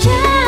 Just.